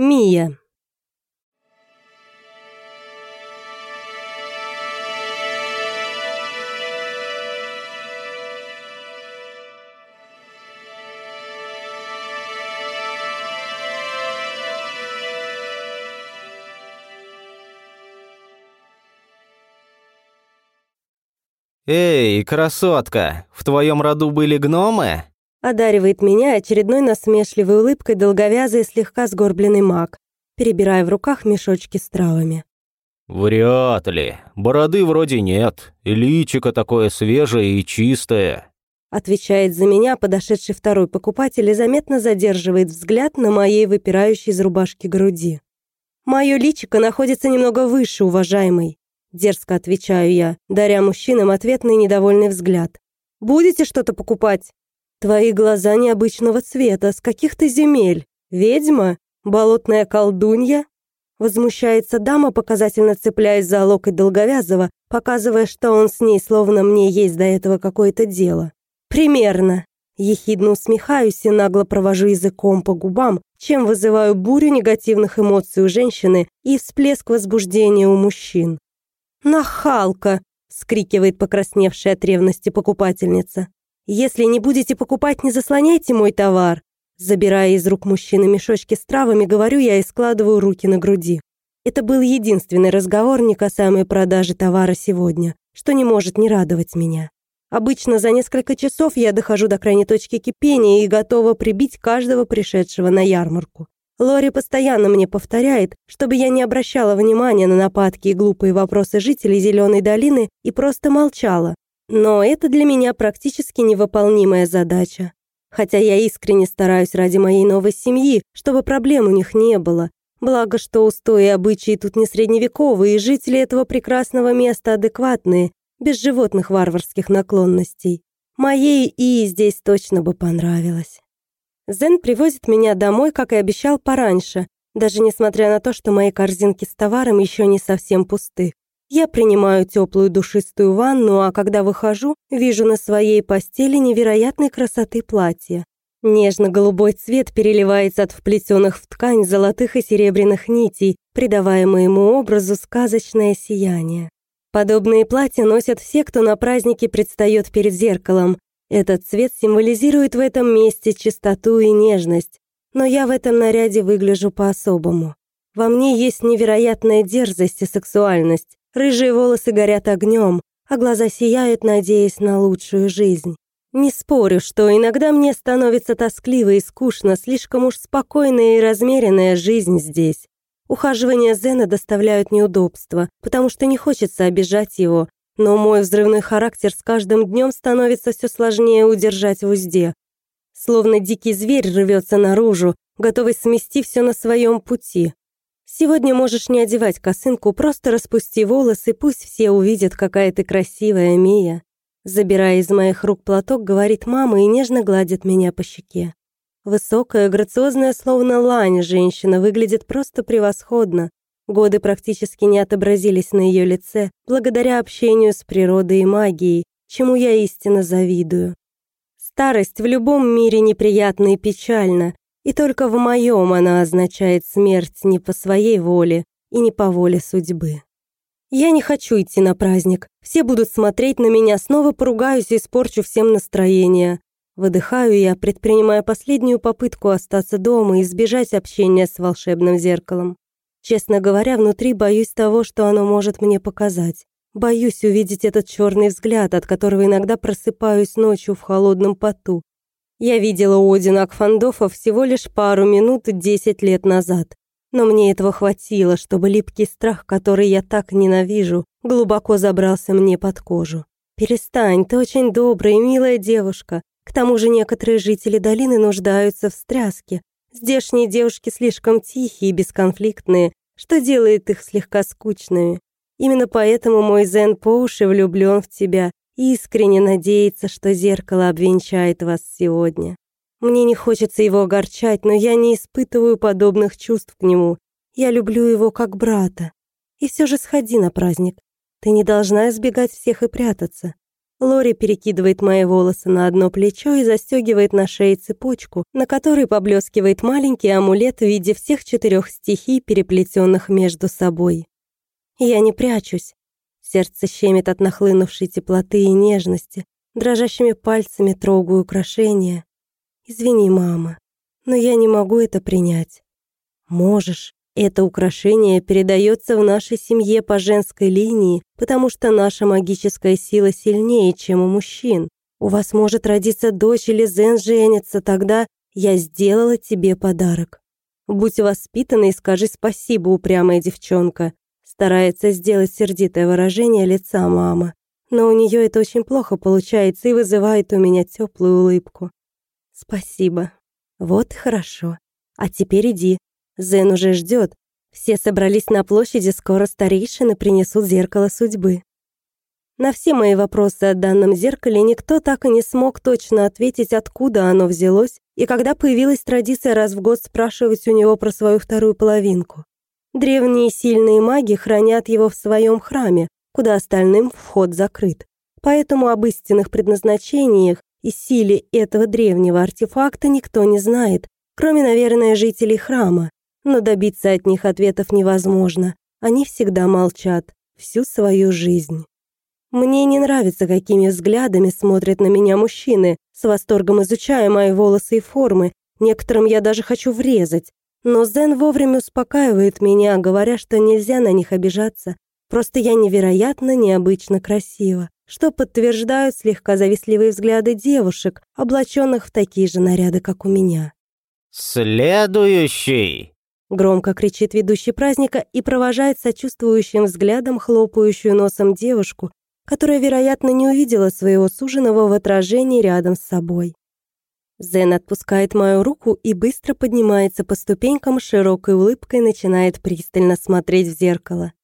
Мия. «Эй, красотка, в твоем роду были гномы?» Одаривает меня очередной насмешливой улыбкой долговязый слегка сгорбленный маг, перебирая в руках мешочки с травами. «Вряд ли. Бороды вроде нет. Личико такое свежее и чистое». Отвечает за меня подошедший второй покупатель и заметно задерживает взгляд на моей выпирающей из рубашки груди. Мое личико находится немного выше, уважаемый. Дерзко отвечаю я, даря мужчинам ответный недовольный взгляд. «Будете что-то покупать?» «Твои глаза необычного цвета, с каких то земель? Ведьма? Болотная колдунья?» Возмущается дама, показательно цепляясь за локоть Долговязова, показывая, что он с ней, словно мне есть до этого какое-то дело. «Примерно». Ехидно усмехаюсь и нагло провожу языком по губам, чем вызываю бурю негативных эмоций у женщины и всплеск возбуждения у мужчин. «Нахалка!» — скрикивает покрасневшая от ревности покупательница. «Если не будете покупать, не заслоняйте мой товар!» Забирая из рук мужчины мешочки с травами, говорю я и складываю руки на груди. Это был единственный разговор, не касаемый продажи товара сегодня, что не может не радовать меня. Обычно за несколько часов я дохожу до крайней точки кипения и готова прибить каждого пришедшего на ярмарку. Лори постоянно мне повторяет, чтобы я не обращала внимания на нападки и глупые вопросы жителей Зеленой долины и просто молчала. Но это для меня практически невыполнимая задача. Хотя я искренне стараюсь ради моей новой семьи, чтобы проблем у них не было. Благо, что устои и обычаи тут не средневековые, и жители этого прекрасного места адекватные, без животных варварских наклонностей. Моей и здесь точно бы понравилось. Зен привозит меня домой, как и обещал, пораньше, даже несмотря на то, что мои корзинки с товаром еще не совсем пусты. Я принимаю теплую душистую ванну, а когда выхожу, вижу на своей постели невероятной красоты платье. Нежно-голубой цвет переливается от вплетенных в ткань золотых и серебряных нитей, придавая моему образу сказочное сияние. Подобные платья носят все, кто на празднике предстает перед зеркалом, этот цвет символизирует в этом месте чистоту и нежность, но я в этом наряде выгляжу по-особому. Во мне есть невероятная дерзость и сексуальность, рыжие волосы горят огнем, а глаза сияют, надеясь на лучшую жизнь. Не спорю, что иногда мне становится тоскливо и скучно, слишком уж спокойная и размеренная жизнь здесь. Ухаживания Зена доставляют неудобства, потому что не хочется обижать его, но мой взрывной характер с каждым днем становится все сложнее удержать в узде. Словно дикий зверь рвется наружу, готовый смести все на своем пути. Сегодня можешь не одевать косынку, просто распусти волосы, пусть все увидят, какая ты красивая, Мия. Забирая из моих рук платок, говорит мама и нежно гладит меня по щеке. Высокая, грациозная, словно лань, женщина выглядит просто превосходно. Годы практически не отобразились на ее лице, благодаря общению с природой и магией, чему я истинно завидую. Старость в любом мире неприятна и печальна, и только в моем она означает смерть не по своей воле и не по воле судьбы. Я не хочу идти на праздник. Все будут смотреть на меня, снова поругаюсь и испорчу всем настроение. Выдыхаю я, предпринимая последнюю попытку остаться дома и избежать общения с волшебным зеркалом. Честно говоря, внутри боюсь того, что оно может мне показать. Боюсь увидеть этот черный взгляд, от которого иногда просыпаюсь ночью в холодном поту. Я видела Одина Акфандофа всего лишь пару минут десять лет назад. Но мне этого хватило, чтобы липкий страх, который я так ненавижу, глубоко забрался мне под кожу. «Перестань, ты очень добрая и милая девушка. К тому же некоторые жители долины нуждаются в стряске, Здешние девушки слишком тихие и бесконфликтные, что делает их слегка скучными. Именно поэтому мой Зен по уши влюблен в тебя искренне надеется, что зеркало обвенчает вас сегодня. Мне не хочется его огорчать, но я не испытываю подобных чувств к нему. Я люблю его как брата. И все же сходи на праздник. Ты не должна избегать всех и прятаться. Лори перекидывает мои волосы на одно плечо и застегивает на шее цепочку, на которой поблескивает маленький амулет в виде всех четырех стихий, переплетенных между собой. Я не прячусь. Сердце щемит от нахлынувшей теплоты и нежности. Дрожащими пальцами трогаю украшения. Извини, мама, но я не могу это принять. Можешь. Это украшение передается в нашей семье по женской линии, потому что наша магическая сила сильнее, чем у мужчин. У вас может родиться дочь или Зен женится, тогда я сделала тебе подарок. Будь воспитанной и скажи спасибо, упрямая девчонка. Старается сделать сердитое выражение лица мама. Но у нее это очень плохо получается и вызывает у меня теплую улыбку. Спасибо. Вот хорошо. А теперь иди, Зен уже ждет. Все собрались на площади, скоро старейшины принесут зеркало судьбы. На все мои вопросы о данном зеркале никто так и не смог точно ответить, откуда оно взялось и когда появилась традиция раз в год спрашивать у него про свою вторую половинку. Древние сильные маги хранят его в своем храме, куда остальным вход закрыт. Поэтому об истинных предназначениях и силе этого древнего артефакта никто не знает, кроме, наверное, жителей храма, но добиться от них ответов невозможно. Они всегда молчат всю свою жизнь. Мне не нравится, какими взглядами смотрят на меня мужчины, с восторгом изучая мои волосы и формы. Некоторым я даже хочу врезать. Но Зен вовремя успокаивает меня, говоря, что нельзя на них обижаться. Просто я невероятно необычно красива, что подтверждают слегка завистливые взгляды девушек, облаченных в такие же наряды, как у меня. «Следующий!» Громко кричит ведущий праздника и провожает сочувствующим взглядом хлопающую носом девушку, которая, вероятно, не увидела своего суженого в отражении рядом с собой. Зен отпускает мою руку и быстро поднимается по ступенькам широкой улыбкой начинает пристально смотреть в зеркало.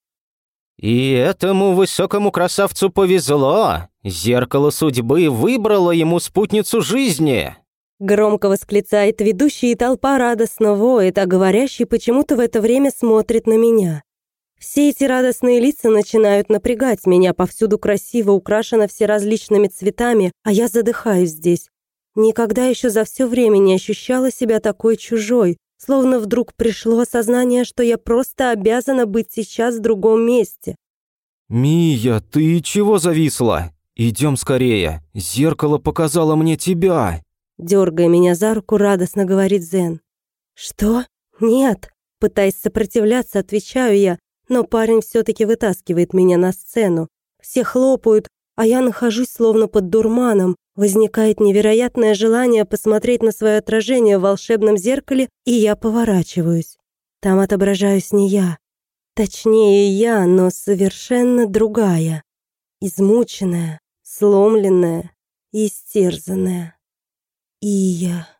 «И этому высокому красавцу повезло! Зеркало судьбы выбрало ему спутницу жизни!» Громко восклицает ведущий, и толпа радостно воет, а говорящий почему-то в это время смотрит на меня. Все эти радостные лица начинают напрягать меня, повсюду красиво украшено все различными цветами, а я задыхаюсь здесь. Никогда еще за все время не ощущала себя такой чужой, словно вдруг пришло осознание, что я просто обязана быть сейчас в другом месте. «Мия, ты чего зависла? Идем скорее, зеркало показало мне тебя!» Дергая меня за руку, радостно говорит Зен. «Что? Нет!» Пытаясь сопротивляться, отвечаю я, но парень все-таки вытаскивает меня на сцену. Все хлопают, а я нахожусь словно под дурманом. Возникает невероятное желание посмотреть на свое отражение в волшебном зеркале, и я поворачиваюсь. Там отображаюсь не я. Точнее, я, но совершенно другая. Измученная, сломленная, истерзанная. И я...